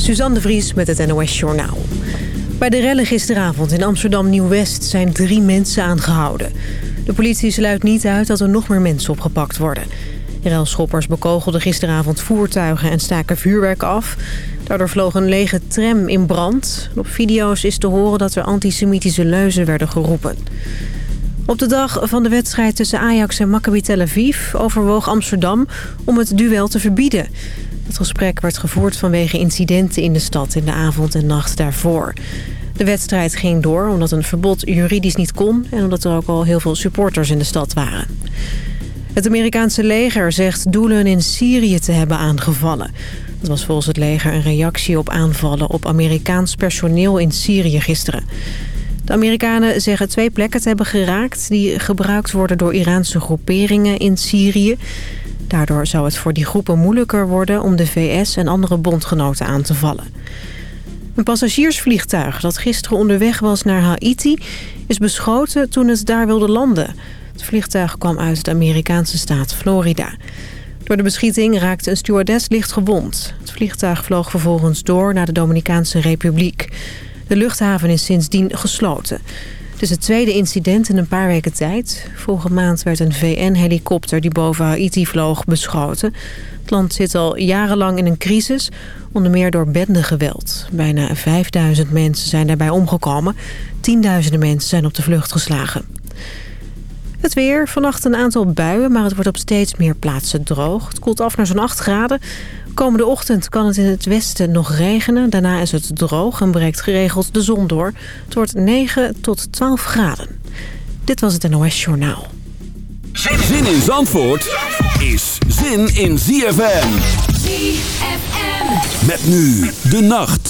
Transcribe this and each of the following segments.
Suzanne de Vries met het NOS Journaal. Bij de rellen gisteravond in Amsterdam Nieuw-West zijn drie mensen aangehouden. De politie sluit niet uit dat er nog meer mensen opgepakt worden. Relschoppers bekogelden gisteravond voertuigen en staken vuurwerk af. Daardoor vloog een lege tram in brand. Op video's is te horen dat er antisemitische leuzen werden geroepen. Op de dag van de wedstrijd tussen Ajax en Maccabi Tel Aviv... overwoog Amsterdam om het duel te verbieden. Het gesprek werd gevoerd vanwege incidenten in de stad... in de avond en nacht daarvoor. De wedstrijd ging door omdat een verbod juridisch niet kon... en omdat er ook al heel veel supporters in de stad waren. Het Amerikaanse leger zegt doelen in Syrië te hebben aangevallen. Dat was volgens het leger een reactie op aanvallen op Amerikaans personeel in Syrië gisteren. De Amerikanen zeggen twee plekken te hebben geraakt... die gebruikt worden door Iraanse groeperingen in Syrië. Daardoor zou het voor die groepen moeilijker worden... om de VS en andere bondgenoten aan te vallen. Een passagiersvliegtuig dat gisteren onderweg was naar Haiti... is beschoten toen het daar wilde landen. Het vliegtuig kwam uit de Amerikaanse staat Florida. Door de beschieting raakte een stewardess licht gewond. Het vliegtuig vloog vervolgens door naar de Dominicaanse Republiek. De luchthaven is sindsdien gesloten. Het is het tweede incident in een paar weken tijd. Vorige maand werd een VN-helikopter die boven Haiti vloog beschoten. Het land zit al jarenlang in een crisis, onder meer door bendegeweld. Bijna 5000 mensen zijn daarbij omgekomen. Tienduizenden mensen zijn op de vlucht geslagen. Het weer, vannacht een aantal buien, maar het wordt op steeds meer plaatsen droog. Het koelt af naar zo'n 8 graden. Komende ochtend kan het in het westen nog regenen. Daarna is het droog en breekt geregeld de zon door. Het wordt 9 tot 12 graden. Dit was het NOS Journaal. Zin in Zandvoort is zin in ZFM. ZFM. Met nu de nacht.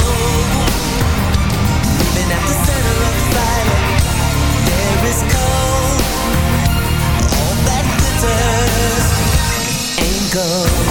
go.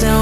don't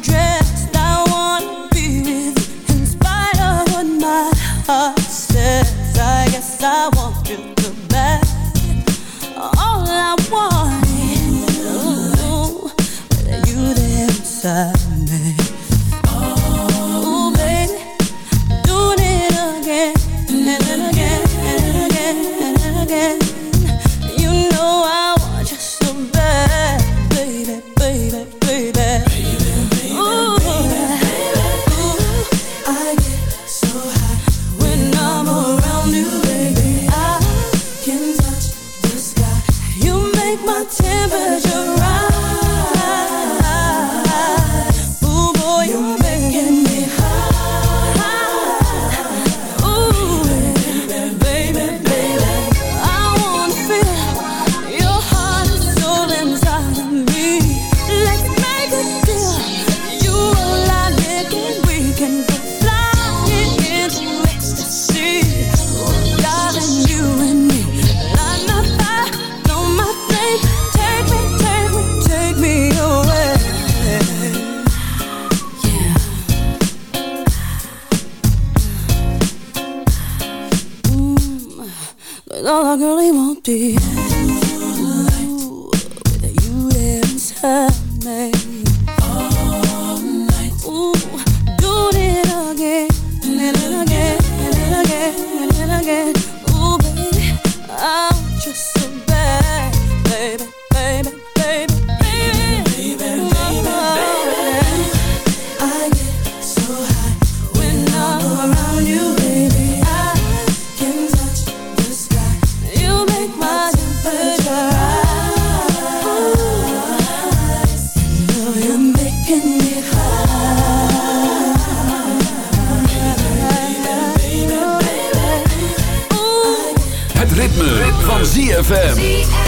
dread. Van ZFM.